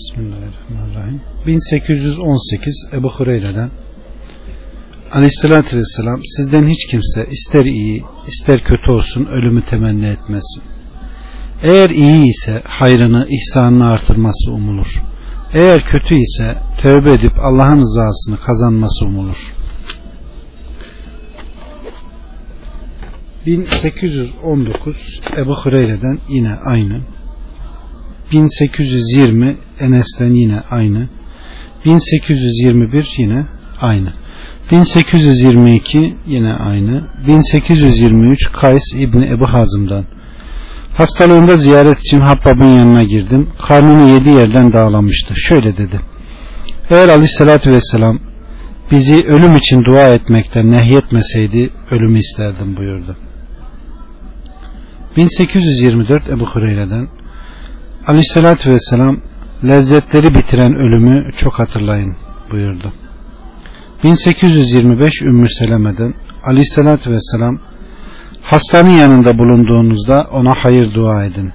Bismillahirrahmanirrahim. 1818 Ebu Hureyre'den Aleyhissalatü Vesselam sizden hiç kimse ister iyi ister kötü olsun ölümü temenni etmesin. Eğer iyi ise hayrını ihsanını artırması umulur. Eğer kötü ise tövbe edip Allah'ın rızasını kazanması umulur. 1819 Ebu Hureyre'den yine aynı. 1820 Enes'ten yine aynı. 1821 yine aynı. 1822 yine aynı. 1823 Kays İbni Ebu Hazım'dan. Hastalığında ziyaret için Habbab'ın yanına girdim. Karnını yedi yerden dağlamıştı. Şöyle dedi. Eğer aleyhissalatü vesselam bizi ölüm için dua etmekten nehyetmeseydi ölümü isterdim buyurdu. 1824 Ebu Hureyre'den Aleyhissalatü Vesselam lezzetleri bitiren ölümü çok hatırlayın buyurdu. 1825 Ümmü Seleme'den Aleyhissalatü Vesselam hastanın yanında bulunduğunuzda ona hayır dua edin.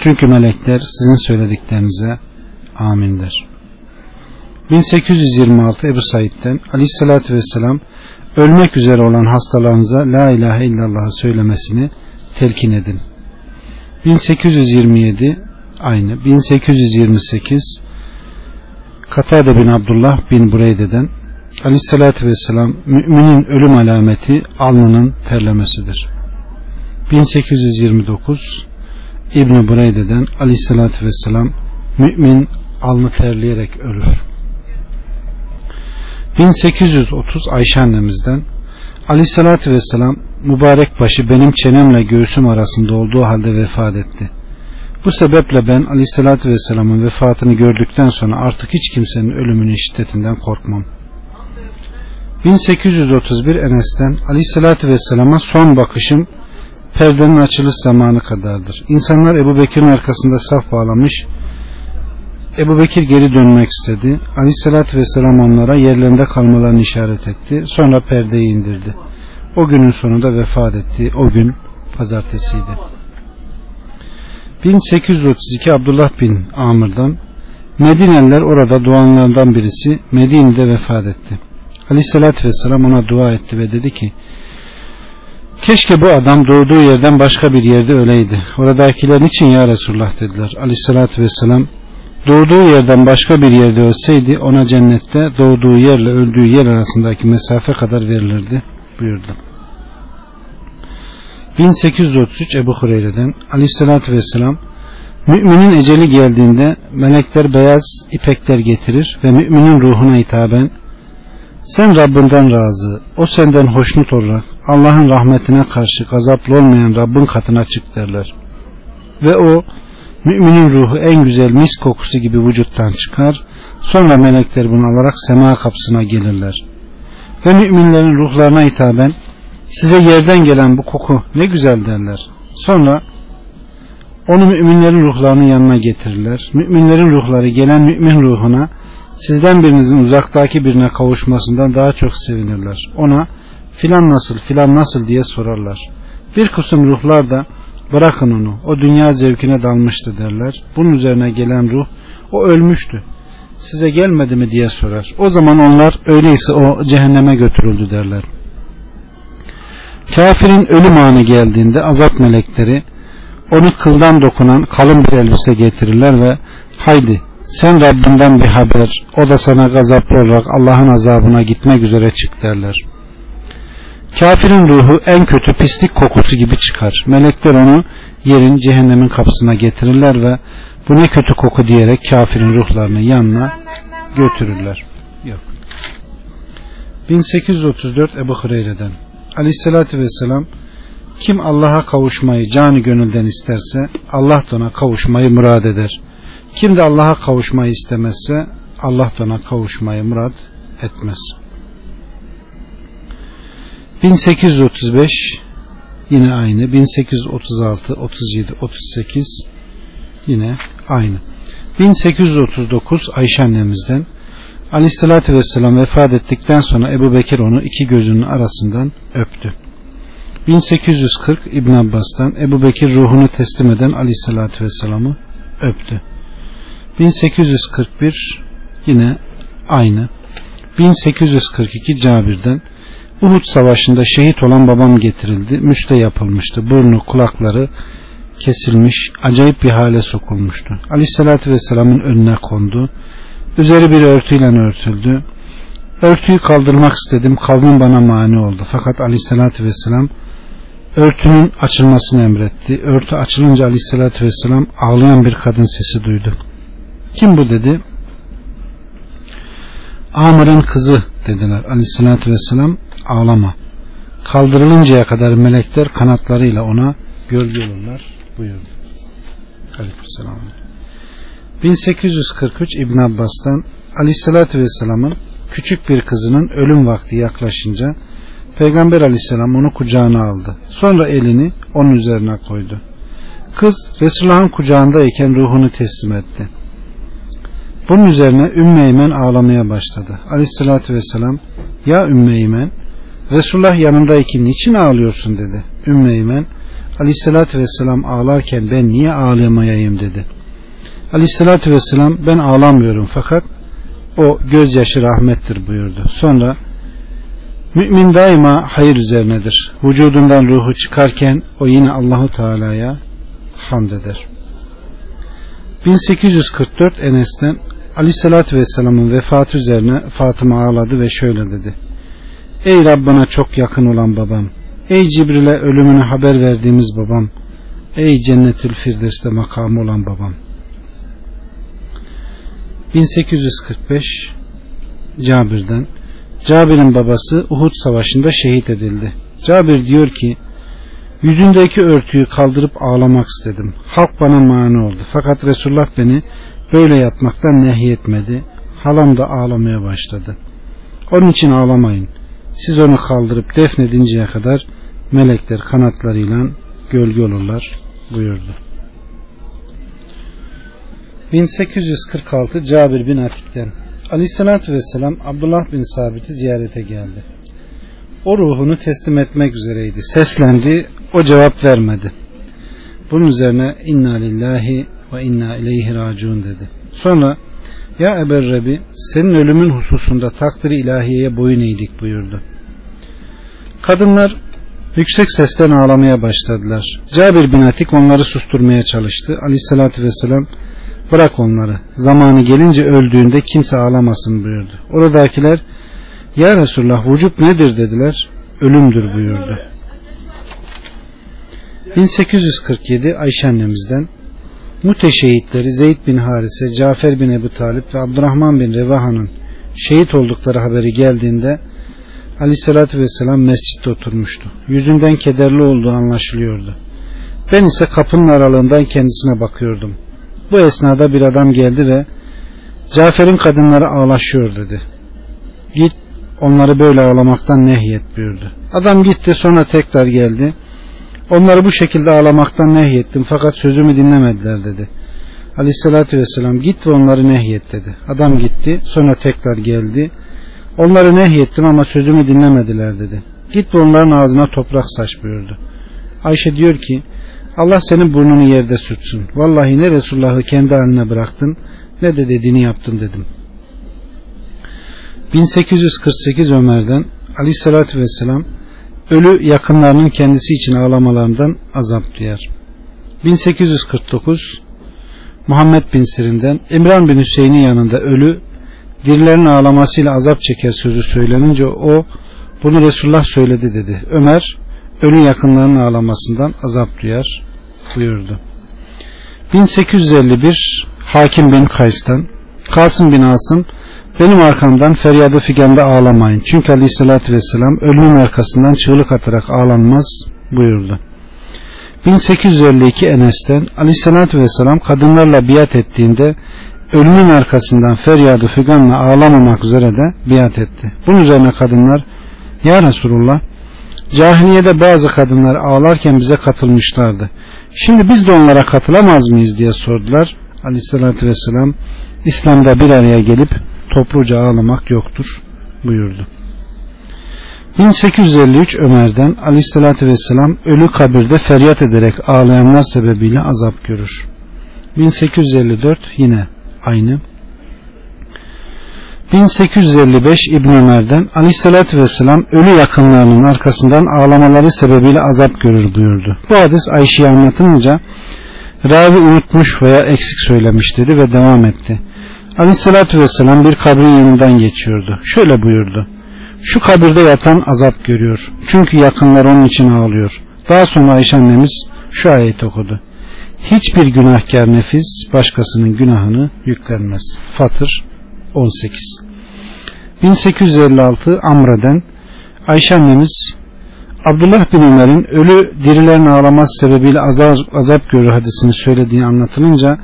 Çünkü melekler sizin söylediklerinize amin der. 1826 Ebu Said'den Aleyhissalatü Vesselam ölmek üzere olan hastalarınıza La ilahe illallah'ı söylemesini telkin edin. 1827 aynı. 1828 Katade bin Abdullah bin Bureyde'den Aleyhissalatü Vesselam müminin ölüm alameti alnının terlemesidir. 1829 İbn Bureyde'den Aleyhissalatü Vesselam mümin alnı terleyerek ölür. 1830 Ayşe annemizden Aleyhissalatü Vesselam mübarek başı benim çenemle göğsüm arasında olduğu halde vefat etti. Bu sebeple ben Aleyhissalatü Vesselam'ın vefatını gördükten sonra artık hiç kimsenin ölümünün şiddetinden korkmam. 1831 Enes'ten Aleyhissalatü Vesselam'a son bakışım perdenin açılış zamanı kadardır. İnsanlar Ebu Bekir'in arkasında saf bağlamış Ebu Bekir geri dönmek istedi. Aleyhissalatü Vesselam onlara yerlerinde kalmalarını işaret etti. Sonra perdeyi indirdi. O günün sonunda vefat etti. O gün pazartesiydi. 1832 Abdullah bin Amr'dan Medineliler orada doğanlardan birisi Medine'de vefat etti. Aleyhissalatü Vesselam ona dua etti ve dedi ki Keşke bu adam doğduğu yerden başka bir yerde öleydi. Oradakiler için ya Resulullah dediler. Aleyhissalatü Vesselam doğduğu yerden başka bir yerde ölseydi ona cennette doğduğu yerle öldüğü yer arasındaki mesafe kadar verilirdi buyurdu. 1833 Ebu Hureyre'den Aleyhisselatü Vesselam Müminin eceli geldiğinde melekler beyaz ipekler getirir ve müminin ruhuna hitaben sen Rabbinden razı, o senden hoşnut olarak Allah'ın rahmetine karşı gazaplı olmayan Rabbin katına çık derler. Ve o müminin ruhu en güzel mis kokusu gibi vücuttan çıkar. Sonra melekler bunu alarak sema kapısına gelirler. Ve müminlerin ruhlarına hitaben size yerden gelen bu koku ne güzel derler. Sonra onu müminlerin ruhlarının yanına getirirler. Müminlerin ruhları gelen mümin ruhuna sizden birinizin uzaktaki birine kavuşmasından daha çok sevinirler. Ona filan nasıl filan nasıl diye sorarlar. Bir kısım ruhlar da bırakın onu o dünya zevkine dalmıştı derler. Bunun üzerine gelen ruh o ölmüştü. Size gelmedi mi diye sorar. O zaman onlar öyleyse o cehenneme götürüldü derler. Kafirin ölüm anı geldiğinde azap melekleri onu kıldan dokunan kalın bir elbise getirirler ve haydi sen Rabbinden bir haber o da sana gazaplı olarak Allah'ın azabına gitmek üzere çık derler. Kafirin ruhu en kötü pislik kokusu gibi çıkar. Melekler onu yerin cehennemin kapısına getirirler ve bu ne kötü koku diyerek kafirin ruhlarını yanına götürürler. Yok. 1834 Ebu Hureyre'den Aleyhisselatü Vesselam kim Allah'a kavuşmayı canı gönülden isterse Allah da ona kavuşmayı murad eder. Kim de Allah'a kavuşmayı istemezse Allah da ona kavuşmayı murad etmez. 1835 yine aynı 1836 37 38 yine aynı 1839 Ayşe annemizden Aleyhissalatü Vesselam vefat ettikten sonra Ebu Bekir onu iki gözünün arasından öptü. 1840 İbn Abbas'tan Ebu Bekir ruhunu teslim eden Aleyhissalatü Vesselam'ı öptü. 1841 yine aynı. 1842 Cabir'den Uhud Savaşı'nda şehit olan babam getirildi. Müste yapılmıştı. Burnu, kulakları kesilmiş, acayip bir hale sokulmuştu. Aleyhissalatü Vesselam'ın önüne kondu. Üzeri bir örtüyle örtüldü. Örtüyü kaldırmak istedim. Kavmim bana mani oldu. Fakat Aleyhissalatü Vesselam örtünün açılmasını emretti. Örtü açılınca Aleyhissalatü Vesselam ağlayan bir kadın sesi duydu. Kim bu dedi? Amr'ın kızı dediler. Aleyhissalatü Vesselam ağlama. Kaldırılıncaya kadar melekler kanatlarıyla ona gölge olurlar buyurdu. Aleykümselam. 1843 İbn Abbas'tan Aleyhissalatü Vesselam'ın küçük bir kızının ölüm vakti yaklaşınca Peygamber Aleyhisselam onu kucağına aldı. Sonra elini onun üzerine koydu. Kız Resulullah'ın kucağındayken ruhunu teslim etti. Bunun üzerine Ümmü Eymen ağlamaya başladı. Aleyhissalatü vesselam ya Ümmü Eymen Resulullah yanındayken niçin ağlıyorsun dedi. Ümmü Eymen Aleyhissalatü vesselam ağlarken ben niye ağlamayayım dedi. Aleyhissalatü vesselam ben ağlamıyorum fakat o gözyaşı rahmettir buyurdu. Sonra mümin daima hayır üzerinedir. Vücudundan ruhu çıkarken o yine Allahu Teala'ya hamd eder. 1844 Enes'ten Aleyhisselatü Vesselam'ın vefatı üzerine Fatıma ağladı ve şöyle dedi. Ey Rabbana çok yakın olan babam. Ey Cibril'e ölümünü haber verdiğimiz babam. Ey Cennetül Firdevs'te makamı olan babam. 1845 Cabir'den Cabir'in babası Uhud Savaşı'nda şehit edildi. Cabir diyor ki yüzündeki örtüyü kaldırıp ağlamak istedim. Halk bana mani oldu. Fakat Resulullah beni böyle yapmaktan nehyetmedi. Halam da ağlamaya başladı. Onun için ağlamayın. Siz onu kaldırıp defnedinceye kadar melekler kanatlarıyla gölge olurlar buyurdu. 1846 Cabir bin Atik'ten Aleyhissalatü Vesselam Abdullah bin Sabit'i ziyarete geldi. O ruhunu teslim etmek üzereydi. Seslendi. O cevap vermedi. Bunun üzerine inna lillahi ve inna ileyhi raciun dedi. Sonra ya Eber Rebi senin ölümün hususunda takdiri ilahiyeye boyun eğdik buyurdu. Kadınlar yüksek sesten ağlamaya başladılar. Cabir bin Atik onları susturmaya çalıştı. Aleyhissalatü vesselam bırak onları. Zamanı gelince öldüğünde kimse ağlamasın buyurdu. Oradakiler ya Resulullah vücut nedir dediler. Ölümdür buyurdu. 1847 Ayşe annemizden Mute şehitleri Zeyd bin Harise, Cafer bin Ebu Talip ve Abdurrahman bin Revaha'nın şehit oldukları haberi geldiğinde Aleyhisselatü Vesselam mescitte oturmuştu. Yüzünden kederli olduğu anlaşılıyordu. Ben ise kapının aralığından kendisine bakıyordum. Bu esnada bir adam geldi ve Cafer'in kadınları ağlaşıyor dedi. Git onları böyle ağlamaktan nehyet buyurdu. Adam gitti sonra tekrar geldi. Onları bu şekilde ağlamaktan nehyettim fakat sözümü dinlemediler dedi. Aleyhissalatü vesselam git ve onları nehyet dedi. Adam gitti sonra tekrar geldi. Onları nehyettim ama sözümü dinlemediler dedi. Git ve onların ağzına toprak saç buyurdu. Ayşe diyor ki Allah senin burnunu yerde sürtsün. Vallahi ne Resulullah'ı kendi haline bıraktın ne de dediğini yaptın dedim. 1848 Ömer'den Aleyhissalatü vesselam ölü yakınlarının kendisi için ağlamalarından azap duyar. 1849 Muhammed bin Sirin'den İmran bin Hüseyin'in yanında ölü dirilerin ağlamasıyla azap çeker sözü söylenince o bunu Resulullah söyledi dedi. Ömer ölü yakınlarının ağlamasından azap duyar buyurdu. 1851 Hakim bin Kays'tan Kasım bin Asım benim arkamdan feryadı figanda ağlamayın. Çünkü aleyhissalatü vesselam ölümün arkasından çığlık atarak ağlanmaz buyurdu. 1852 Enes'ten aleyhissalatü vesselam kadınlarla biat ettiğinde ölümün arkasından feryadı figanla ağlamamak üzere de biat etti. Bunun üzerine kadınlar Ya Resulullah cahiliyede bazı kadınlar ağlarken bize katılmışlardı. Şimdi biz de onlara katılamaz mıyız diye sordular. Aleyhissalatü vesselam İslam'da bir araya gelip topluca ağlamak yoktur buyurdu. 1853 Ömer'den aleyhissalatü vesselam ölü kabirde feryat ederek ağlayanlar sebebiyle azap görür. 1854 yine aynı 1855 İbn Ömer'den Aleyhisselatü Vesselam ölü yakınlarının arkasından ağlamaları sebebiyle azap görür buyurdu. Bu hadis Ayşe'ye anlatılınca ravi unutmuş veya eksik söylemiş dedi ve devam etti. Aleyhisselatü Vesselam bir kabrin yanından geçiyordu. Şöyle buyurdu. Şu kabirde yatan azap görüyor. Çünkü yakınlar onun için ağlıyor. Daha sonra Ayşe annemiz şu ayet okudu. Hiçbir günahkar nefis başkasının günahını yüklenmez. Fatır 18 1856 Amra'den Ayşe annemiz Abdullah bin Ömer'in ölü dirilerin ağlaması sebebiyle azap, azap görür hadisini söylediği anlatılınca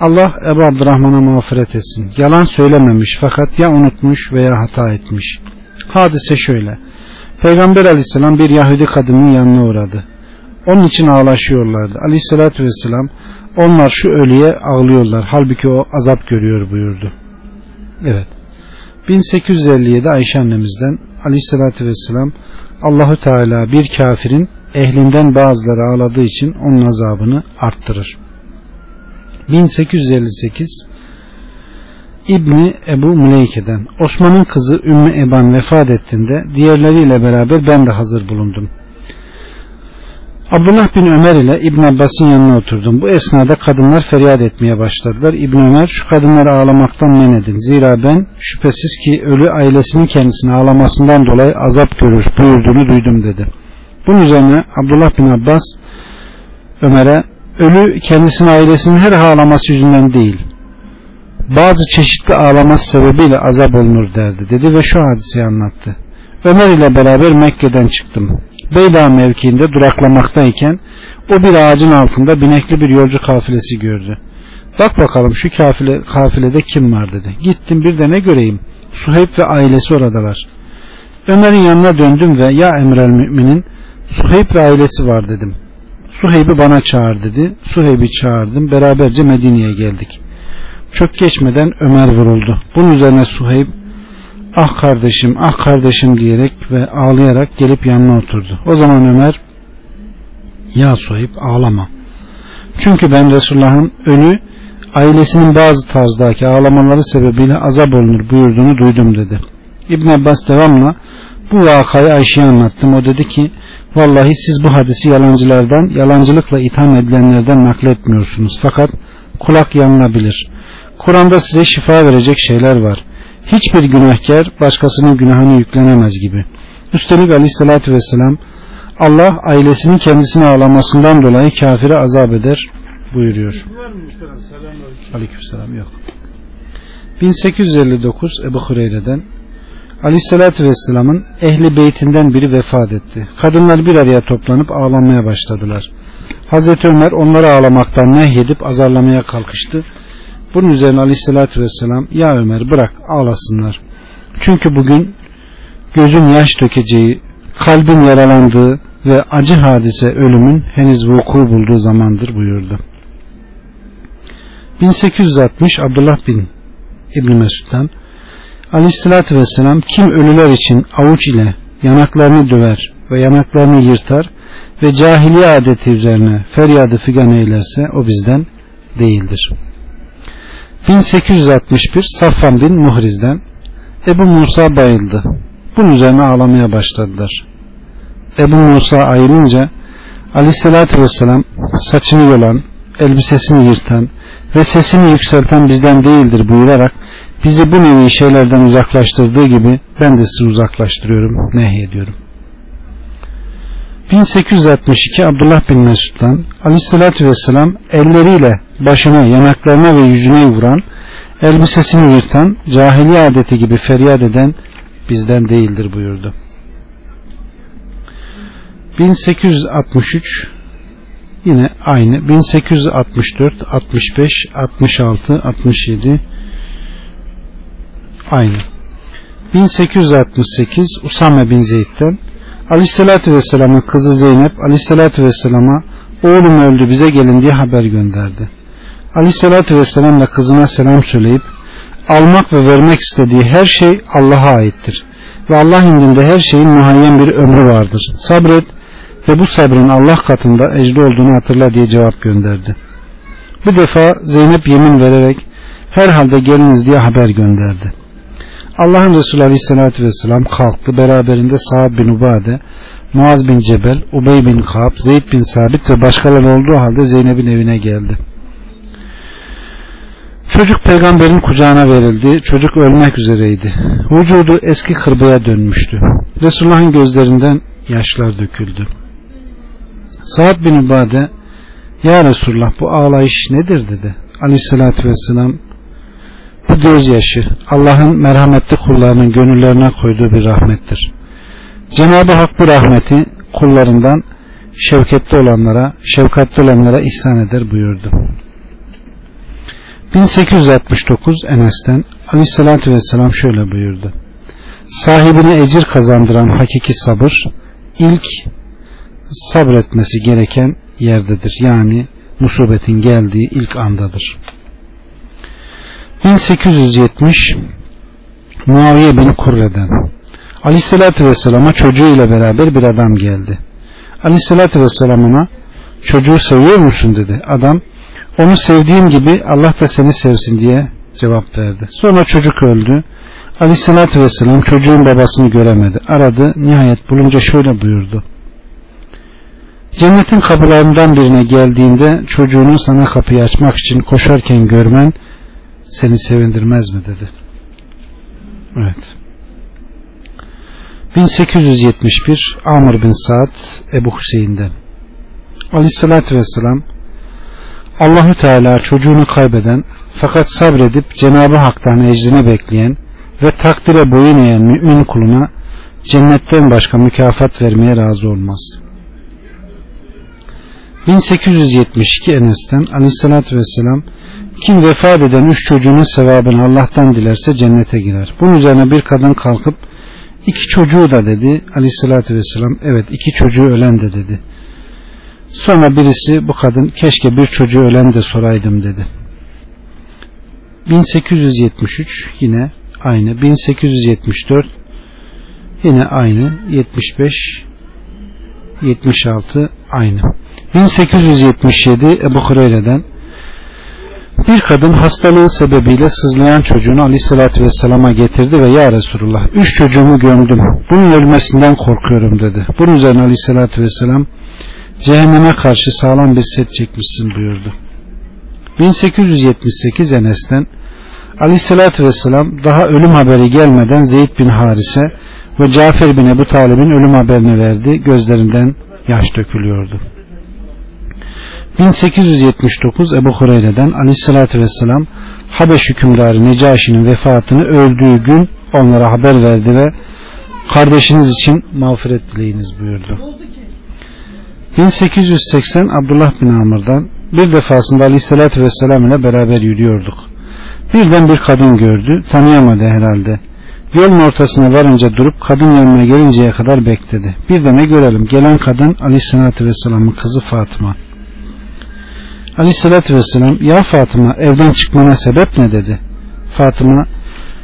Allah Ebu Abdurrahman'a mağfiret etsin. Yalan söylememiş fakat ya unutmuş veya hata etmiş. Hadise şöyle. Peygamber aleyhisselam bir Yahudi kadının yanına uğradı. Onun için ağlaşıyorlardı. Aleyhissalatü vesselam onlar şu ölüye ağlıyorlar. Halbuki o azap görüyor buyurdu. Evet. 1857 Ayşe annemizden Aleyhissalatü vesselam Allahu Teala bir kafirin ehlinden bazıları ağladığı için onun azabını arttırır. 1858 İbni Ebu Müleyke'den Osman'ın kızı Ümmü Eban vefat ettiğinde diğerleriyle beraber ben de hazır bulundum. Abdullah bin Ömer ile İbn Abbas'ın yanına oturdum. Bu esnada kadınlar feryat etmeye başladılar. İbn Ömer şu kadınları ağlamaktan men edin. Zira ben şüphesiz ki ölü ailesinin kendisini ağlamasından dolayı azap görür buyurduğunu duydum dedi. Bunun üzerine Abdullah bin Abbas Ömer'e ölü kendisinin ailesinin her ağlaması yüzünden değil bazı çeşitli ağlaması sebebiyle azap olunur derdi dedi ve şu hadiseyi anlattı. Ömer ile beraber Mekke'den çıktım. Beyda mevkiinde duraklamaktayken o bir ağacın altında binekli bir yolcu kafilesi gördü. Bak bakalım şu kafile, kafilede kim var dedi. Gittim bir de ne göreyim. Suheyb ve ailesi oradalar. Ömer'in yanına döndüm ve ya emrel müminin Suheyb ve ailesi var dedim. Suheyb'i bana çağır dedi. Suheyb'i çağırdım. Beraberce Medine'ye geldik. Çok geçmeden Ömer vuruldu. Bunun üzerine Suheyb ah kardeşim ah kardeşim diyerek ve ağlayarak gelip yanına oturdu. O zaman Ömer ya Suheyb ağlama. Çünkü ben Resulullah'ın ölü ailesinin bazı tarzdaki ağlamaları sebebiyle azap olunur buyurduğunu duydum dedi. İbn Abbas devamla bu vakayı Ayşe'ye anlattım. O dedi ki vallahi siz bu hadisi yalancılardan yalancılıkla itham edilenlerden nakletmiyorsunuz. Fakat kulak yanılabilir. Kur'an'da size şifa verecek şeyler var. Hiçbir günahkar başkasının günahını yüklenemez gibi. Üstelik aleyhissalatü vesselam Allah ailesinin kendisini ağlamasından dolayı kafire azap eder buyuruyor. Aleykümselam yok. 1859 Ebu Hureyre'den Aleyhissalatü Vesselam'ın ehli beytinden biri vefat etti. Kadınlar bir araya toplanıp ağlamaya başladılar. Hazreti Ömer onları ağlamaktan nehyedip azarlamaya kalkıştı. Bunun üzerine aleyhissalatü vesselam ya Ömer bırak ağlasınlar. Çünkü bugün gözün yaş dökeceği, kalbin yaralandığı ve acı hadise ölümün henüz vuku bulduğu zamandır buyurdu. 1860 Abdullah bin İbn Mesud'dan Aleyhissalatü Vesselam kim ölüler için avuç ile yanaklarını döver ve yanaklarını yırtar ve cahiliye adeti üzerine feryadı figan eylerse o bizden değildir. 1861 Safvan bin Muhriz'den Ebu Musa bayıldı. Bunun üzerine ağlamaya başladılar. Ebu Musa ayrılınca Aleyhisselatü Vesselam saçını yolan, elbisesini yırtan ve sesini yükselten bizden değildir buyurarak bizi bu nevi şeylerden uzaklaştırdığı gibi ben de sizi uzaklaştırıyorum, nehyediyorum. 1862 Abdullah bin Mesud'dan Aleyhisselatü Vesselam elleriyle başına, yanaklarına ve yüzüne vuran, elbisesini yırtan, cahiliye adeti gibi feryat eden bizden değildir buyurdu. 1863 yine aynı 1864 65 66 67 aynı 1868 Usame bin Zeyd'den Aleyhisselatü Vesselam'ın kızı Zeynep Aleyhisselatü Vesselam'a oğlum öldü bize gelin diye haber gönderdi. Aleyhisselatü Vesselam da kızına selam söyleyip almak ve vermek istediği her şey Allah'a aittir. Ve Allah indinde her şeyin muhayyen bir ömrü vardır. Sabret ve bu sabrın Allah katında ecri olduğunu hatırla diye cevap gönderdi. Bu defa Zeynep yemin vererek herhalde geliniz diye haber gönderdi. Allah'ın Resulü Aleyhisselatü Vesselam kalktı. Beraberinde Sa'd bin Ubade, Muaz bin Cebel, Ubey bin Kaab, Zeyd bin Sabit ve başkaları olduğu halde Zeynep'in evine geldi. Çocuk peygamberin kucağına verildi. Çocuk ölmek üzereydi. Vücudu eski kırbaya dönmüştü. Resulullah'ın gözlerinden yaşlar döküldü. Sa'd bin Ubade Ya Resulullah bu ağlayış nedir dedi. Aleyhissalatü vesselam bu gözyaşı Allah'ın merhametli kullarının gönüllerine koyduğu bir rahmettir. Cenab-ı Hak bu rahmeti kullarından şevketli olanlara, şefkatli olanlara ihsan eder buyurdu. 1869 Enes'ten Aleyhisselatü Vesselam şöyle buyurdu. Sahibine ecir kazandıran hakiki sabır ilk sabretmesi gereken yerdedir. Yani musibetin geldiği ilk andadır. 1870 Muaviye bin Kurre'den Aleyhisselatü Vesselam'a çocuğu ile beraber bir adam geldi. Aleyhisselatü Vesselam ona çocuğu seviyor musun dedi. Adam onu sevdiğim gibi Allah da seni sevsin diye cevap verdi. Sonra çocuk öldü. Aleyhisselatü Vesselam çocuğun babasını göremedi. Aradı. Nihayet bulunca şöyle buyurdu. Cennetin kapılarından birine geldiğinde çocuğunu sana kapıyı açmak için koşarken görmen seni sevindirmez mi dedi. Evet. 1871 Amr bin Saad Ebu Hüseyin'den Aleyhissalatü Vesselam Allahü Teala çocuğunu kaybeden fakat sabredip Cenab-ı Hak'tan ecrini bekleyen ve takdire boyun eğen mümin kuluna cennetten başka mükafat vermeye razı olmaz. 1872 Enes'ten Aleyhisselatü Vesselam kim vefat eden üç çocuğunun sevabını Allah'tan dilerse cennete girer. Bunun üzerine bir kadın kalkıp iki çocuğu da dedi Aleyhisselatü Vesselam evet iki çocuğu ölen de dedi. Sonra birisi bu kadın keşke bir çocuğu ölen de soraydım dedi. 1873 yine aynı 1874 yine aynı 75 76 aynı 1877 Ebu Hureyre'den bir kadın hastalığı sebebiyle sızlayan çocuğunu aleyhissalatü vesselama getirdi ve ya Resulullah üç çocuğumu gömdüm. Bunun ölmesinden korkuyorum dedi. Bunun üzerine aleyhissalatü vesselam cehenneme karşı sağlam bir set çekmişsin buyurdu. 1878 Enes'ten aleyhissalatü vesselam daha ölüm haberi gelmeden Zeyd bin Harise ve Cafer bin Ebu Talib'in ölüm haberini verdi. Gözlerinden yaş dökülüyordu 1879 Ebu Hureyre'den aleyhissalatü vesselam Habeş hükümdarı Necaşi'nin vefatını öldüğü gün onlara haber verdi ve kardeşiniz için mağfiret dileyiniz buyurdu. 1880 Abdullah bin Amr'dan bir defasında aleyhissalatü vesselam ile beraber yürüyorduk. Birden bir kadın gördü. Tanıyamadı herhalde. Yolun ortasına varınca durup kadın yanına gelinceye kadar bekledi. Bir de ne görelim. Gelen kadın aleyhissalatü vesselamın kızı Fatıma. Aleyhissalatü vesselam ya Fatıma evden çıkmana sebep ne dedi. Fatıma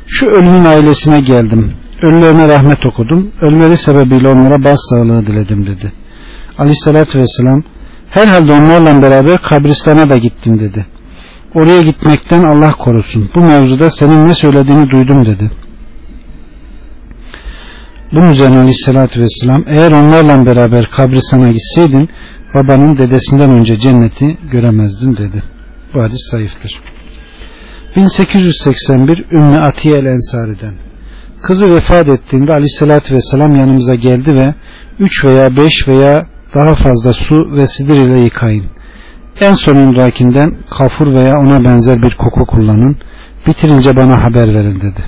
şu ölünün ailesine geldim. Ölülerine rahmet okudum. Ölüleri sebebiyle onlara bas sağlığı diledim dedi. Aleyhissalatü vesselam herhalde onlarla beraber kabristana da gittin dedi. Oraya gitmekten Allah korusun. Bu mevzuda senin ne söylediğini duydum dedi. Bunun üzerine aleyhissalatü vesselam eğer onlarla beraber kabristana gitseydin babanın dedesinden önce cenneti göremezdin dedi. Bu hadis zayıftır. 1881 Ümmü Atiye el Ensari'den Kızı vefat ettiğinde aleyhissalatü vesselam yanımıza geldi ve 3 veya 5 veya daha fazla su ve sidir ile yıkayın. En sonundakinden kafur veya ona benzer bir koku kullanın. Bitirince bana haber verin dedi.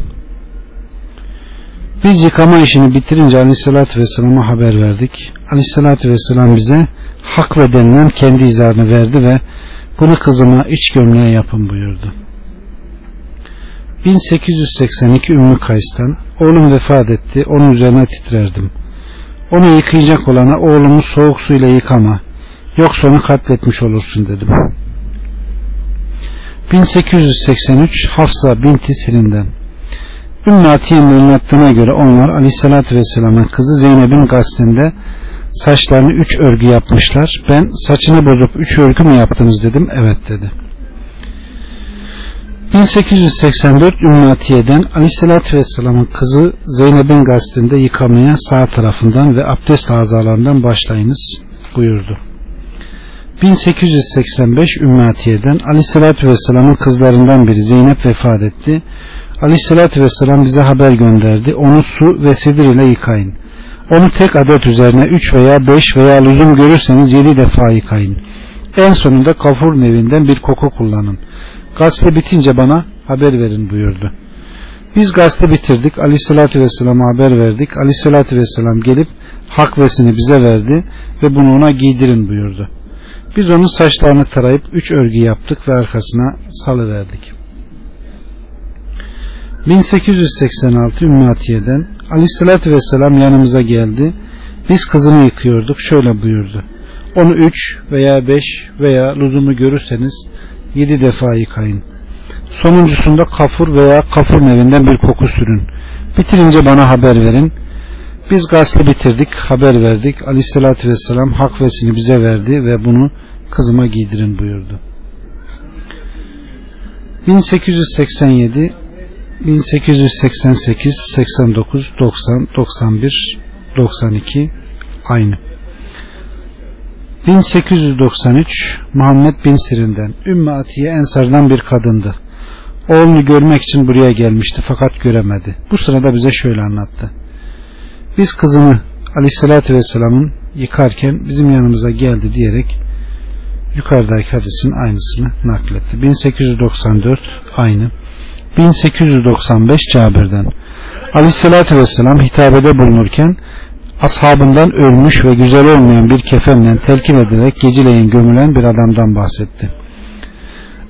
Biz yıkama işini bitirince Aleyhisselatü Vesselam'a haber verdik. Aleyhisselatü Vesselam bize hak ve denilen kendi izarını verdi ve bunu kızıma iç gömleğe yapın buyurdu. 1882 Ümmü Kays'tan oğlum vefat etti onun üzerine titrerdim. Onu yıkayacak olana oğlumu soğuk suyla yıkama yoksa onu katletmiş olursun dedim. 1883 Hafsa binti Sirin'den Ümmü Atiye'nin anlattığına göre onlar Aleyhisselatü Vesselam'ın kızı Zeynep'in gazetinde saçlarını üç örgü yapmışlar. Ben saçını bozup üç örgü mü yaptınız dedim. Evet dedi. 1884 Ümmatiye'den Aleyhisselatü Vesselam'ın kızı Zeynep'in gazetinde yıkamaya sağ tarafından ve abdest azalarından başlayınız buyurdu. 1885 Ümmatiye'den Aleyhisselatü Vesselam'ın kızlarından biri Zeynep vefat etti. Aleyhisselatü Vesselam bize haber gönderdi. Onu su ve sidir ile yıkayın. Onu tek adet üzerine 3 veya 5 veya lüzum görürseniz 7 defa yıkayın. En sonunda kafur nevinden bir koku kullanın. Gazete bitince bana haber verin buyurdu. Biz gazete bitirdik. Aleyhissalatü Vesselam'a haber verdik. Aleyhissalatü Vesselam gelip hakvesini bize verdi ve bunu ona giydirin buyurdu. Biz onun saçlarını tarayıp üç örgü yaptık ve arkasına salıverdik. 1886 Ümmatiye'den Aleyhisselatü Vesselam yanımıza geldi. Biz kızını yıkıyorduk. Şöyle buyurdu. Onu üç veya beş veya lüzumu görürseniz yedi defa yıkayın. Sonuncusunda kafur veya kafur nevinden bir koku sürün. Bitirince bana haber verin. Biz gazete bitirdik, haber verdik. Aleyhissalatü vesselam hak vesini bize verdi ve bunu kızıma giydirin buyurdu. 1887 1888 89 90 91 92 aynı 1893 Muhammed bin Sirin'den Ümmü Atiye Ensar'dan bir kadındı. Oğlunu görmek için buraya gelmişti fakat göremedi. Bu sırada bize şöyle anlattı. Biz kızını Aleyhisselatü Vesselam'ın yıkarken bizim yanımıza geldi diyerek yukarıdaki hadisin aynısını nakletti. 1894 aynı. 1895 Cabir'den Aleyhisselatü Vesselam hitabede bulunurken ashabından ölmüş ve güzel olmayan bir kefenle telkin edilerek geceleyin gömülen bir adamdan bahsetti.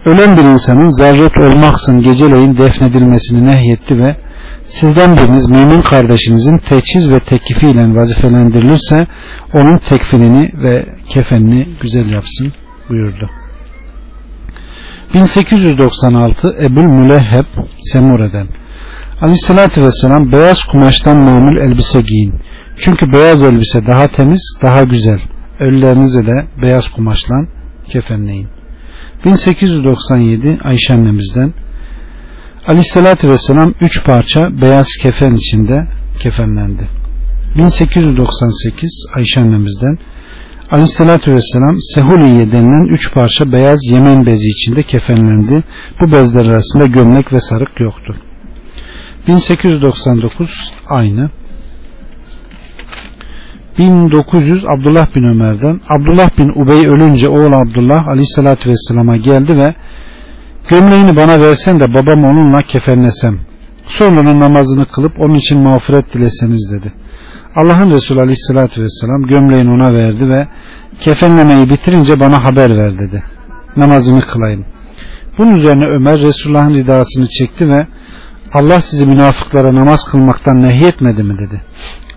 Ölen bir insanın zaruret olmaksın geceleyin defnedilmesini nehyetti ve sizden biriniz mümin kardeşinizin teçhiz ve teklifiyle vazifelendirilirse onun tekfinini ve kefenini güzel yapsın buyurdu. 1896 Ebul Mülehheb Semure'den Aleyhisselatü Vesselam beyaz kumaştan mamul elbise giyin. Çünkü beyaz elbise daha temiz, daha güzel. Ölülerinize de beyaz kumaşla kefenleyin. 1897 Ayşe annemizden Aleyhisselatü Vesselam üç parça beyaz kefen içinde kefenlendi. 1898 Ayşe annemizden Aleyhisselatü Vesselam Sehuliye denilen üç parça beyaz Yemen bezi içinde kefenlendi. Bu bezler arasında gömlek ve sarık yoktu. 1899 aynı. 1900 Abdullah bin Ömer'den Abdullah bin Ubey ölünce oğul Abdullah Aleyhisselatü Vesselam'a geldi ve gömleğini bana versen de babam onunla kefenlesem sonra namazını kılıp onun için mağfiret dileseniz dedi. Allah'ın Resulü Aleyhisselatü Vesselam gömleğini ona verdi ve kefenlemeyi bitirince bana haber ver dedi. Namazını kılayım. Bunun üzerine Ömer Resulullah'ın ridasını çekti ve Allah sizi münafıklara namaz kılmaktan nehyetmedi mi dedi.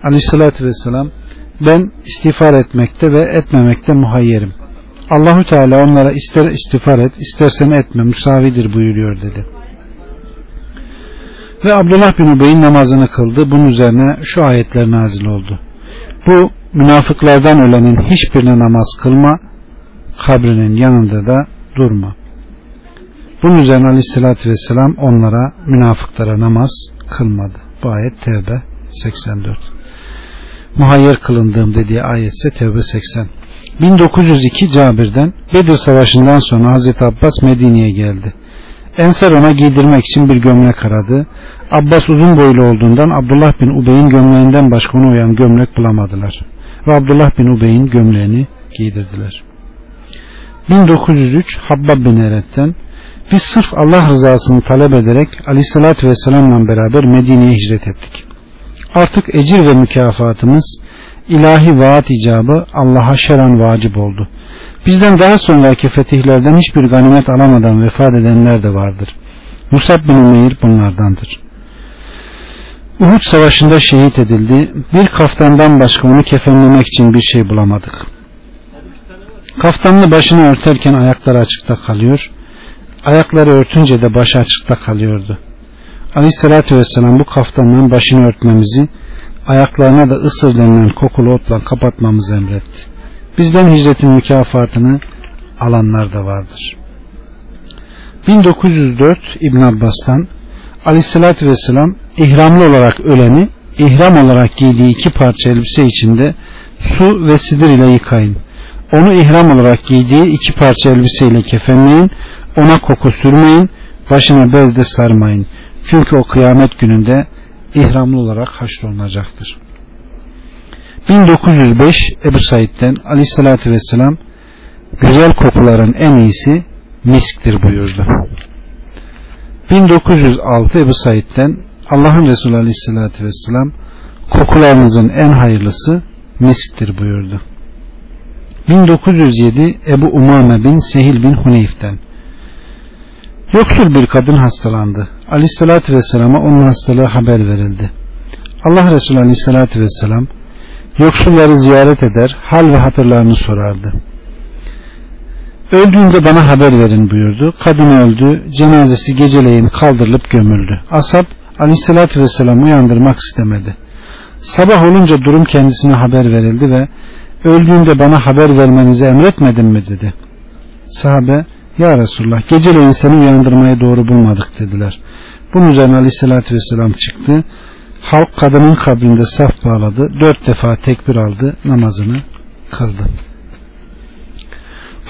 Aleyhissalatü vesselam ben istiğfar etmekte ve etmemekte muhayyerim. Allahü Teala onlara ister istiğfar et istersen etme müsavidir buyuruyor dedi. Ve Abdullah bin Ubey'in namazını kıldı. Bunun üzerine şu ayetler nazil oldu. Bu münafıklardan ölenin hiçbirine namaz kılma, kabrinin yanında da durma. Bunun üzerine aleyhissalatü vesselam onlara münafıklara namaz kılmadı. Bu ayet Tevbe 84. Muhayyer kılındığım dediği ayet ise Tevbe 80. 1902 Cabir'den Bedir Savaşı'ndan sonra Hazreti Abbas Medine'ye geldi. Ensar ona giydirmek için bir gömlek aradı. Abbas uzun boylu olduğundan Abdullah bin Ubey'in gömleğinden başka ona uyan gömlek bulamadılar. Ve Abdullah bin Ubey'in gömleğini giydirdiler. 1903 Habbab bin Eret'ten biz sırf Allah rızasını talep ederek aleyhissalatü vesselamla beraber Medine'ye hicret ettik. Artık ecir ve mükafatımız ilahi vaat icabı Allah'a şeran vacip oldu. Bizden daha sonraki fetihlerden hiçbir ganimet alamadan vefat edenler de vardır. Musab bin Umeyr bunlardandır. Uhud savaşında şehit edildi. Bir kaftandan başka onu kefenlemek için bir şey bulamadık. Kaftanını başını örterken ayakları açıkta kalıyor. Ayakları örtünce de başı açıkta kalıyordu. Aleyhissalatü vesselam bu kaftandan başını örtmemizi ayaklarına da ısır denilen kokulu otla kapatmamızı emretti. Bizden hicretin mükafatını alanlar da vardır. 1904 İbn Abbas'tan Aleyhisselatü Vesselam ihramlı olarak öleni ihram olarak giydiği iki parça elbise içinde su ve sidir ile yıkayın. Onu ihram olarak giydiği iki parça elbise ile kefenleyin. Ona koku sürmeyin. Başına bezde sarmayın. Çünkü o kıyamet gününde ihramlı olarak haşrolunacaktır. 1905 Ebu Said'den Aleyhisselatü Vesselam güzel kokuların en iyisi misktir buyurdu. 1906 Ebu Said'den Allah'ın Resulü Aleyhisselatü Vesselam kokularınızın en hayırlısı misktir buyurdu. 1907 Ebu Umame bin Sehil bin Huneyf'ten Yoksul bir kadın hastalandı. Aleyhissalatü Vesselam'a onun hastalığı haber verildi. Allah Resulü Aleyhissalatü Vesselam yoksulları ziyaret eder, hal ve hatırlarını sorardı. Öldüğünde bana haber verin buyurdu. Kadın öldü, cenazesi geceleyin kaldırılıp gömüldü. Asap Aleyhissalatü Vesselam uyandırmak istemedi. Sabah olunca durum kendisine haber verildi ve öldüğünde bana haber vermenizi emretmedim mi dedi. Sahabe ya Resulullah geceleyin seni uyandırmayı doğru bulmadık dediler. Bunun üzerine aleyhissalatü vesselam çıktı. Halk kadının kabrinde saf bağladı. Dört defa tekbir aldı. Namazını kıldı.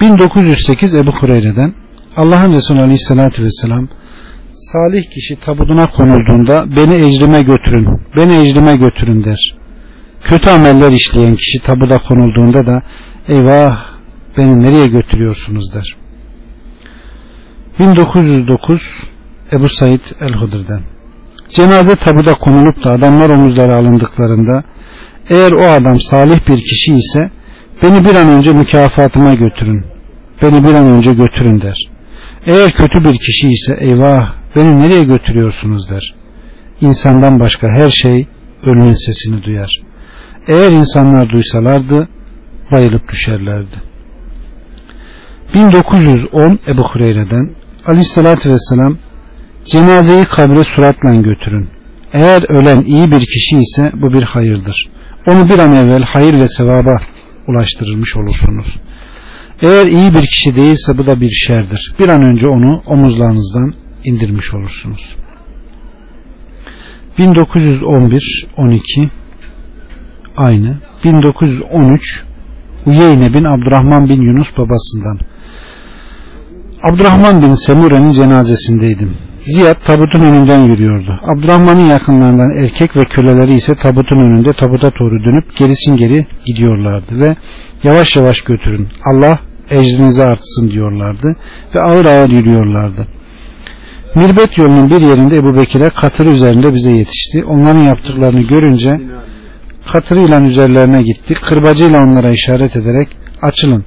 1908 Ebu Hureyre'den Allah'ın Resulü Aleyhisselatü Vesselam salih kişi tabutuna konulduğunda beni ecrime götürün, beni ecrime götürün der. Kötü ameller işleyen kişi tabuda konulduğunda da eyvah beni nereye götürüyorsunuz der. 1909 Ebu Said El-Hudr'den Cenaze tabuda konulup da adamlar omuzlara alındıklarında eğer o adam salih bir kişi ise beni bir an önce mükafatıma götürün. Beni bir an önce götürün der. Eğer kötü bir kişi ise eyvah beni nereye götürüyorsunuz der. İnsandan başka her şey ölümün sesini duyar. Eğer insanlar duysalardı bayılıp düşerlerdi. 1910 Ebu Hureyre'den Aleyhisselatü Vesselam cenazeyi kabre suratla götürün. Eğer ölen iyi bir kişi ise bu bir hayırdır. Onu bir an evvel hayır ve sevaba ulaştırılmış olursunuz. Eğer iyi bir kişi değilse bu da bir şerdir. Bir an önce onu omuzlarınızdan indirmiş olursunuz. 1911 12 aynı 1913 Uyeyne bin Abdurrahman bin Yunus babasından Abdurrahman bin Semure'nin cenazesindeydim. Ziyad tabutun önünden yürüyordu. Abdurrahman'ın yakınlarından erkek ve köleleri ise tabutun önünde tabuta doğru dönüp gerisin geri gidiyorlardı ve yavaş yavaş götürün Allah ecrinizi artsın diyorlardı ve ağır ağır yürüyorlardı. Mirbet yolunun bir yerinde Ebu Bekir'e katır üzerinde bize yetişti. Onların yaptıklarını görünce katırıyla üzerlerine gitti. Kırbacıyla onlara işaret ederek açılın.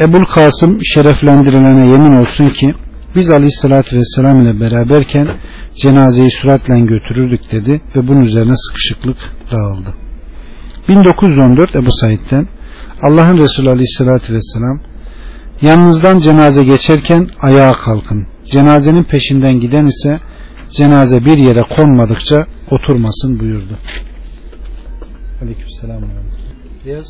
Ebul Kasım şereflendirilene yemin olsun ki biz aleyhissalatü vesselam ile beraberken cenazeyi süratle götürürdük dedi ve bunun üzerine sıkışıklık dağıldı. 1914 Ebu Said'den Allah'ın Resulü aleyhissalatü vesselam yanınızdan cenaze geçerken ayağa kalkın. Cenazenin peşinden giden ise cenaze bir yere konmadıkça oturmasın buyurdu. Aleykümselam.